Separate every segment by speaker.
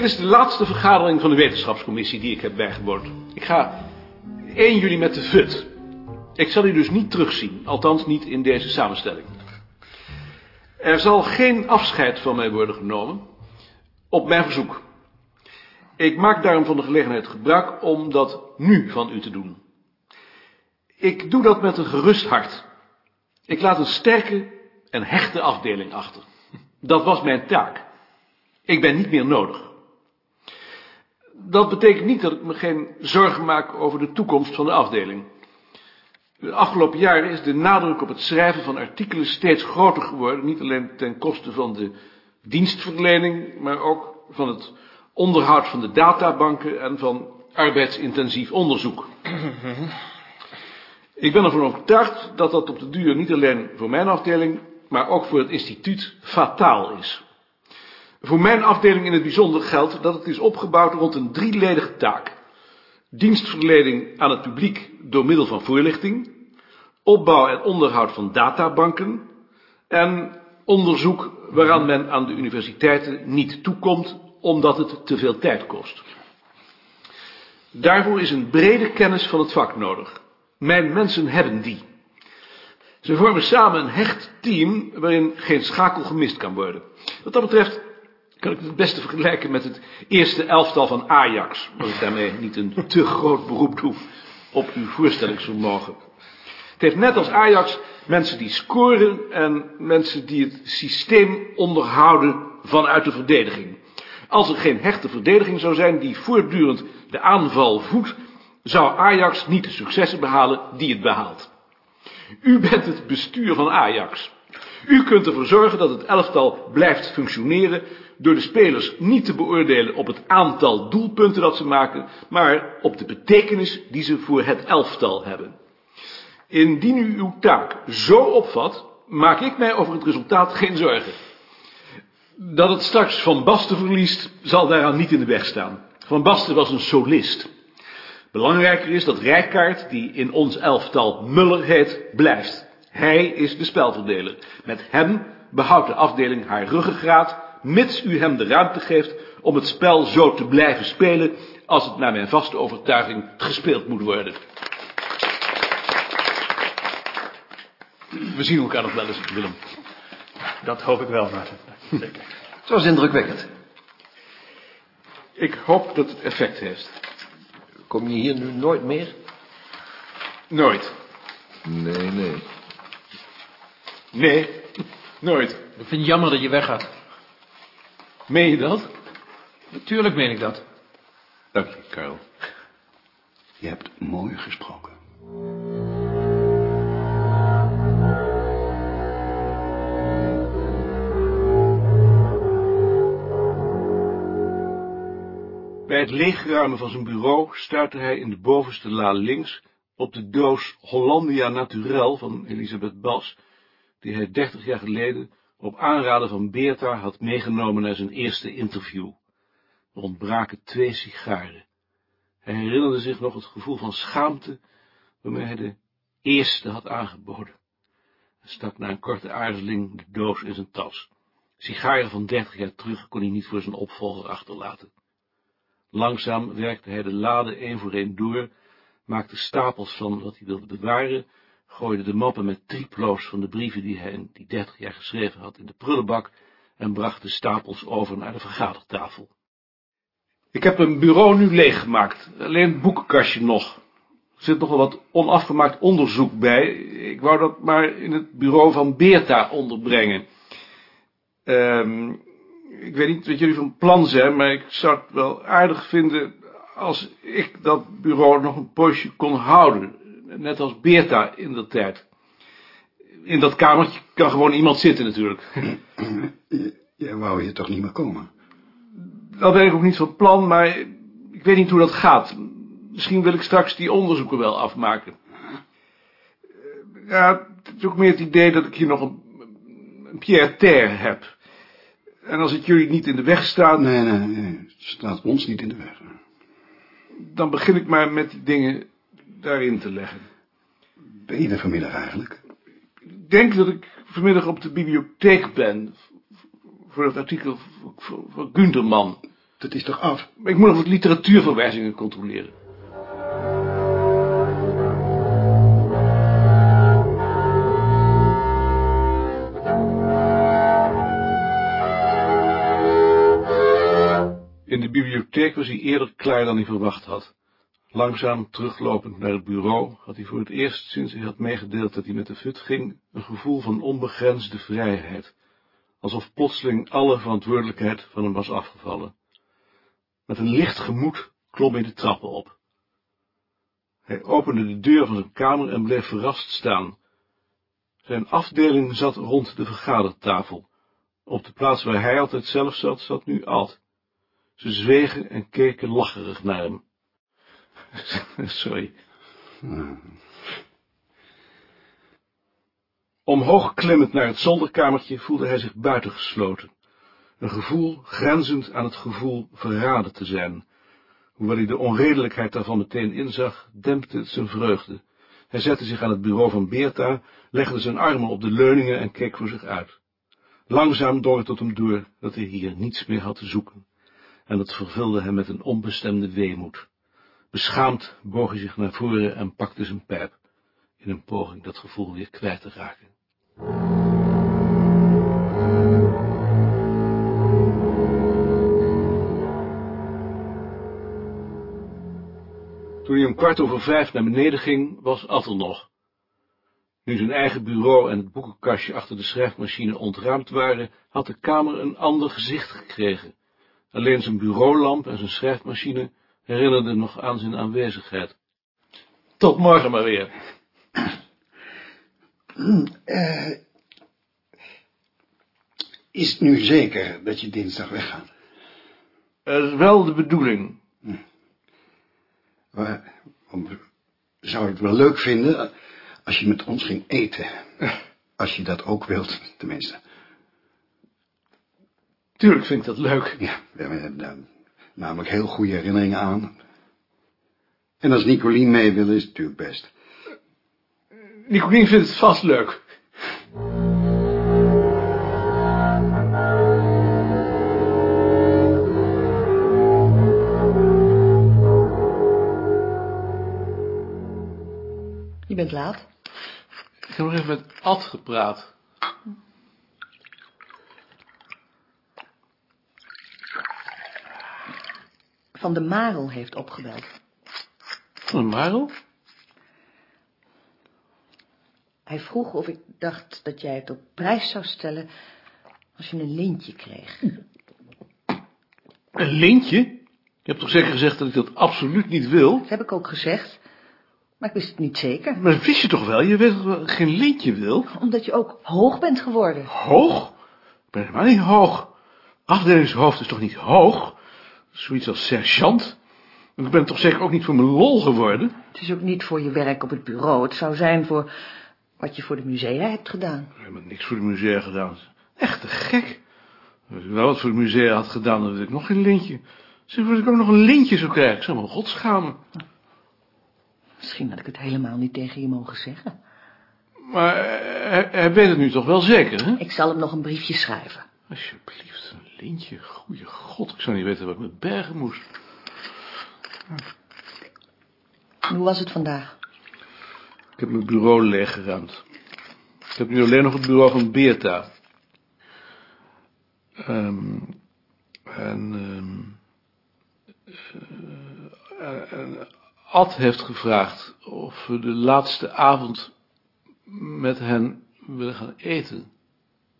Speaker 1: dit is de laatste vergadering van de wetenschapscommissie die ik heb bijgewoond. Ik ga 1 juli met de VUT. Ik zal u dus niet terugzien, althans niet in deze samenstelling. Er zal geen afscheid van mij worden genomen, op mijn verzoek. Ik maak daarom van de gelegenheid gebruik om dat nu van u te doen. Ik doe dat met een gerust hart. Ik laat een sterke en hechte afdeling achter. Dat was mijn taak. Ik ben niet meer nodig. Dat betekent niet dat ik me geen zorgen maak over de toekomst van de afdeling. De afgelopen jaren is de nadruk op het schrijven van artikelen steeds groter geworden, niet alleen ten koste van de dienstverlening, maar ook van het onderhoud van de databanken en van arbeidsintensief onderzoek. Ik ben ervan overtuigd dat dat op de duur niet alleen voor mijn afdeling, maar ook voor het instituut fataal is. Voor mijn afdeling in het bijzonder geldt dat het is opgebouwd rond een drieledige taak. Dienstverlening aan het publiek door middel van voorlichting, opbouw en onderhoud van databanken en onderzoek waaraan men aan de universiteiten niet toekomt omdat het te veel tijd kost. Daarvoor is een brede kennis van het vak nodig. Mijn mensen hebben die. Ze vormen samen een hecht team waarin geen schakel gemist kan worden. Wat dat betreft kan ik het het beste vergelijken met het eerste elftal van Ajax. Maar ik daarmee niet een te groot beroep doe op uw voorstellingsvermogen. Het heeft net als Ajax mensen die scoren en mensen die het systeem onderhouden vanuit de verdediging. Als er geen hechte verdediging zou zijn die voortdurend de aanval voedt, zou Ajax niet de successen behalen die het behaalt. U bent het bestuur van Ajax. U kunt ervoor zorgen dat het elftal blijft functioneren door de spelers niet te beoordelen op het aantal doelpunten dat ze maken, maar op de betekenis die ze voor het elftal hebben. Indien u uw taak zo opvat, maak ik mij over het resultaat geen zorgen. Dat het straks Van Basten verliest, zal daaraan niet in de weg staan. Van Basten was een solist. Belangrijker is dat Rijkaard, die in ons elftal Muller heet, blijft. Hij is de spelverdeler. Met hem behoudt de afdeling haar ruggengraat, mits u hem de ruimte geeft om het spel zo te blijven spelen, als het naar mijn vaste overtuiging gespeeld moet worden. We zien elkaar nog wel eens, Willem.
Speaker 2: Dat hoop ik wel, Maarten. Zeker.
Speaker 3: Het was indrukwekkend.
Speaker 1: Ik hoop dat het effect heeft.
Speaker 3: Kom je hier nu nooit meer?
Speaker 1: Nooit.
Speaker 3: Nee, nee.
Speaker 1: Nee, nooit.
Speaker 4: Ik vind het jammer dat je weggaat.
Speaker 1: Meen je dat?
Speaker 4: Natuurlijk meen ik dat.
Speaker 1: Dank je, Karel.
Speaker 5: Je hebt mooi gesproken.
Speaker 1: Bij het leegruimen van zijn bureau stuitte hij in de bovenste la links op de doos Hollandia Naturel van Elisabeth Bas, die hij dertig jaar geleden op aanraden van Beerta had meegenomen naar zijn eerste interview. Er ontbraken twee sigaren. Hij herinnerde zich nog het gevoel van schaamte waarmee hij de eerste had aangeboden. Hij stak na een korte aarzeling de doos in zijn tas. Sigaren van dertig jaar terug kon hij niet voor zijn opvolger achterlaten. Langzaam werkte hij de lade één voor één door, maakte stapels van wat hij wilde bewaren, gooide de mappen met triploos van de brieven die hij in die dertig jaar geschreven had in de prullenbak en bracht de stapels over naar de vergadertafel. Ik heb een bureau nu leeggemaakt, alleen het boekenkastje nog. Er zit nog wel wat onafgemaakt onderzoek bij. Ik wou dat maar in het bureau van Beerta onderbrengen. Ehm, ik weet niet wat jullie van plan zijn, maar ik zou het wel aardig vinden als ik dat bureau nog een poosje kon houden. Net als Beerta in de tijd. In dat kamertje kan gewoon iemand zitten natuurlijk.
Speaker 5: Jij wou hier toch niet meer komen?
Speaker 1: Dat ben ik ook niet van plan, maar ik weet niet hoe dat gaat. Misschien wil ik straks die onderzoeken wel afmaken. Ja, het is ook meer het idee dat ik hier nog een, een Pierre Terre heb. En als het jullie niet in de weg staat,
Speaker 5: Nee, nee, nee. Het staat ons niet in de weg.
Speaker 1: dan begin ik maar met die dingen daarin te leggen.
Speaker 5: Ben je er vanmiddag eigenlijk?
Speaker 1: Ik denk dat ik vanmiddag op de bibliotheek ben. Voor dat artikel van Gunterman.
Speaker 5: Dat is toch af?
Speaker 1: Maar ik moet nog wat literatuurverwijzingen controleren. In de bibliotheek was hij eerder klaar dan hij verwacht had. Langzaam teruglopend naar het bureau had hij voor het eerst sinds hij had meegedeeld dat hij met de fut ging, een gevoel van onbegrensde vrijheid, alsof plotseling alle verantwoordelijkheid van hem was afgevallen. Met een licht gemoed klom hij de trappen op. Hij opende de deur van zijn kamer en bleef verrast staan. Zijn afdeling zat rond de vergadertafel. Op de plaats waar hij altijd zelf zat, zat nu Alt. Ze zwegen en keken lacherig naar hem. Sorry. Omhoog klimmend naar het zolderkamertje voelde hij zich buitengesloten. Een gevoel grenzend aan het gevoel verraden te zijn. Hoewel hij de onredelijkheid daarvan meteen inzag, dempte het zijn vreugde. Hij zette zich aan het bureau van Beerta, legde zijn armen op de leuningen en keek voor zich uit. Langzaam drong het tot hem door dat hij hier niets meer had te zoeken, en dat vervulde hem met een onbestemde weemoed. Beschaamd boog hij zich naar voren en pakte zijn pijp, in een poging dat gevoel weer kwijt te raken. Toen hij om kwart over vijf naar beneden ging, was Ad nog. Nu zijn eigen bureau en het boekenkastje achter de schrijfmachine ontruimd waren, had de kamer een ander gezicht gekregen. Alleen zijn bureaulamp en zijn schrijfmachine herinnerden nog aan zijn aanwezigheid. Tot morgen maar weer.
Speaker 5: Is het nu zeker dat je dinsdag weggaat?
Speaker 1: Dat is wel de bedoeling.
Speaker 5: Maar, we zouden het wel leuk vinden als je met ons ging eten. Als je dat ook wilt, tenminste.
Speaker 1: Tuurlijk vind ik dat leuk.
Speaker 5: Ja, we hebben daar namelijk heel goede herinneringen aan. En als Nicolien mee wil, is het natuurlijk best.
Speaker 1: Nicolien vindt het vast leuk.
Speaker 6: Je bent laat.
Speaker 1: Ik heb nog even met Ad gepraat.
Speaker 6: Van de Marel heeft opgebeld.
Speaker 1: Van een Marel?
Speaker 6: Hij vroeg of ik dacht dat jij het op prijs zou stellen als je een lintje kreeg.
Speaker 1: Een lintje? Je hebt toch zeker gezegd dat ik dat absoluut niet wil?
Speaker 6: Dat heb ik ook gezegd, maar ik wist het niet zeker.
Speaker 1: Maar dat wist je toch wel? Je weet dat ik geen lintje wil?
Speaker 6: Omdat je ook hoog bent geworden.
Speaker 1: Hoog? Ik ben helemaal niet hoog. Afdelingshoofd is toch niet hoog? Zoiets als sergeant. Ik ben toch zeker ook niet voor mijn lol geworden?
Speaker 6: Het is ook niet voor je werk op het bureau. Het zou zijn voor wat je voor de musea hebt gedaan.
Speaker 1: Ik heb niks voor de musea gedaan. Echt te gek. Als ik wel wat voor de musea had gedaan, dan wil ik nog geen lintje. Zeg, als ik ook nog een lintje zou krijgen, ik zou me wel god schamen.
Speaker 6: Misschien had ik het helemaal niet tegen je mogen zeggen.
Speaker 1: Maar eh, hij, hij weet het nu toch wel zeker, hè?
Speaker 6: Ik zal hem nog een briefje schrijven.
Speaker 1: Alsjeblieft, lintje. Goeie god, ik zou niet weten wat ik met bergen moest.
Speaker 6: Hoe was het vandaag?
Speaker 1: Ik heb mijn bureau leeggeruimd. Ik heb nu alleen nog het bureau van Beerta. Ehm, en, ehm, eh, en Ad heeft gevraagd of we de laatste avond met hen willen gaan eten.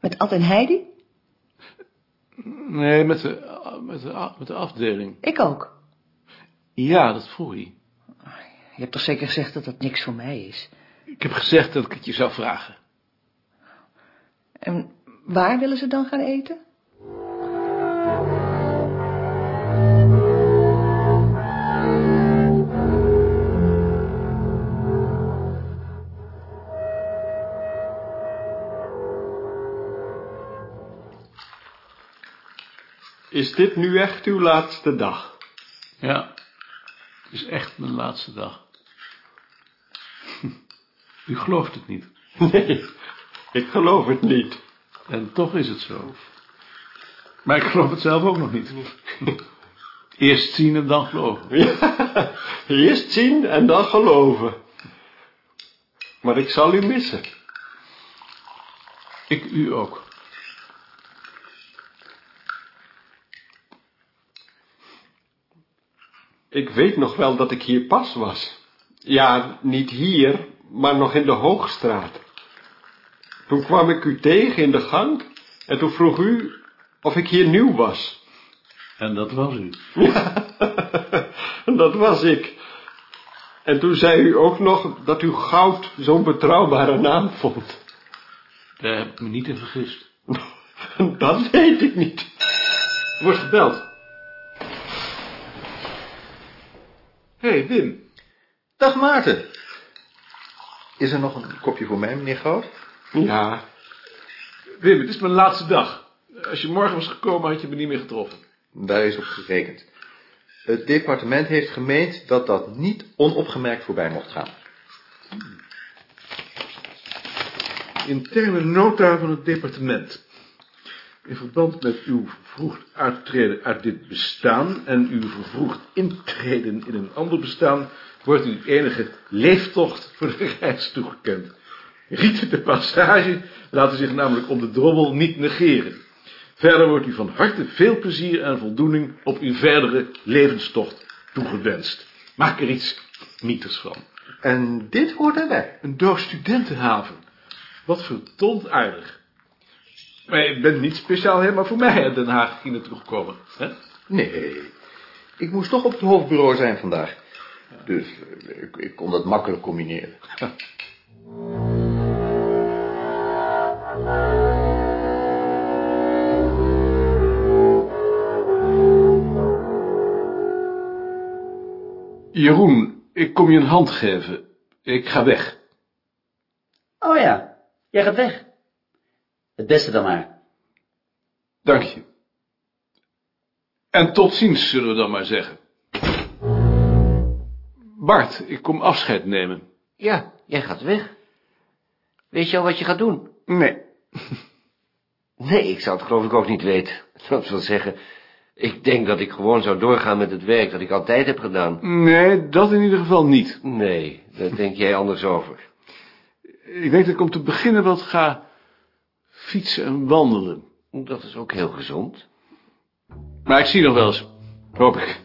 Speaker 6: Met Ad en Heidi?
Speaker 1: Nee, met de, met de, met de afdeling.
Speaker 6: Ik ook.
Speaker 1: Ja, dat vroeg hij.
Speaker 6: Je hebt toch zeker gezegd dat dat niks voor mij is?
Speaker 1: Ik heb gezegd dat ik het je zou vragen.
Speaker 6: En waar willen ze dan gaan eten?
Speaker 7: Is dit nu echt uw laatste dag?
Speaker 1: Ja, het is echt mijn laatste dag. U gelooft het niet.
Speaker 7: Nee, ik geloof het niet.
Speaker 1: En toch is het zo. Maar ik geloof het zelf ook nog niet. Eerst zien en dan geloven.
Speaker 7: Ja, eerst zien en dan geloven. Maar ik zal u missen.
Speaker 1: Ik u ook.
Speaker 7: Ik weet nog wel dat ik hier pas was. Ja, niet hier, maar nog in de Hoogstraat. Toen kwam ik u tegen in de gang en toen vroeg u of ik hier nieuw was.
Speaker 1: En dat was u.
Speaker 7: dat was ik. En toen zei u ook nog dat u goud zo'n betrouwbare naam vond.
Speaker 1: Daar heb ik me niet in vergist.
Speaker 7: Dat weet ik niet.
Speaker 1: Er wordt gebeld. Hé, hey, Wim.
Speaker 8: Dag Maarten. Is er nog een kopje voor mij, meneer Goud?
Speaker 7: Ja,
Speaker 1: Wim, het is mijn laatste dag. Als je morgen was gekomen, had je me niet meer getroffen.
Speaker 8: Daar is op gerekend. Het departement heeft gemeend dat dat niet onopgemerkt voorbij mocht gaan.
Speaker 1: Interne nota van het departement. In verband met uw vervroegd uittreden uit dit bestaan en uw vervroegd intreden in een ander bestaan, wordt u enige leeftocht voor de reis toegekend. Rieten de passage laten zich namelijk op de drommel niet negeren. Verder wordt u van harte veel plezier en voldoening op uw verdere levenstocht toegewenst. Maak er iets nieters van.
Speaker 8: En dit hoort erbij.
Speaker 1: Een doos studentenhaven. Wat verdomd aardig. Maar je bent niet speciaal helemaal voor mij uit Den Haag hier naartoe gekomen. Hè?
Speaker 8: Nee, ik moest toch op het hoofdbureau zijn vandaag. Dus eh, ik, ik kon dat makkelijk combineren.
Speaker 1: Jeroen, ik kom je een hand geven. Ik ga weg.
Speaker 9: Oh ja, jij gaat weg. Het beste dan maar.
Speaker 1: Dank je. En tot ziens, zullen we dan maar zeggen. Bart, ik kom afscheid nemen.
Speaker 3: Ja, jij gaat weg. Weet je al wat je gaat doen?
Speaker 1: Nee.
Speaker 3: Nee, ik zou het geloof ik ook niet weten. Dat wil zeggen, ik denk dat ik gewoon zou doorgaan met het werk dat ik altijd heb gedaan.
Speaker 1: Nee, dat in ieder geval niet.
Speaker 3: Nee, daar denk jij anders over.
Speaker 1: Ik denk dat ik om te beginnen wat ga fietsen en wandelen.
Speaker 3: Dat is ook heel gezond.
Speaker 1: Maar ik zie nog wel eens, hoop ik.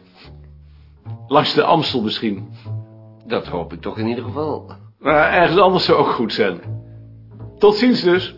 Speaker 1: Langs de Amstel misschien.
Speaker 3: Dat hoop ik toch in ieder geval.
Speaker 1: Maar ergens anders zou ook goed zijn. Tot ziens dus.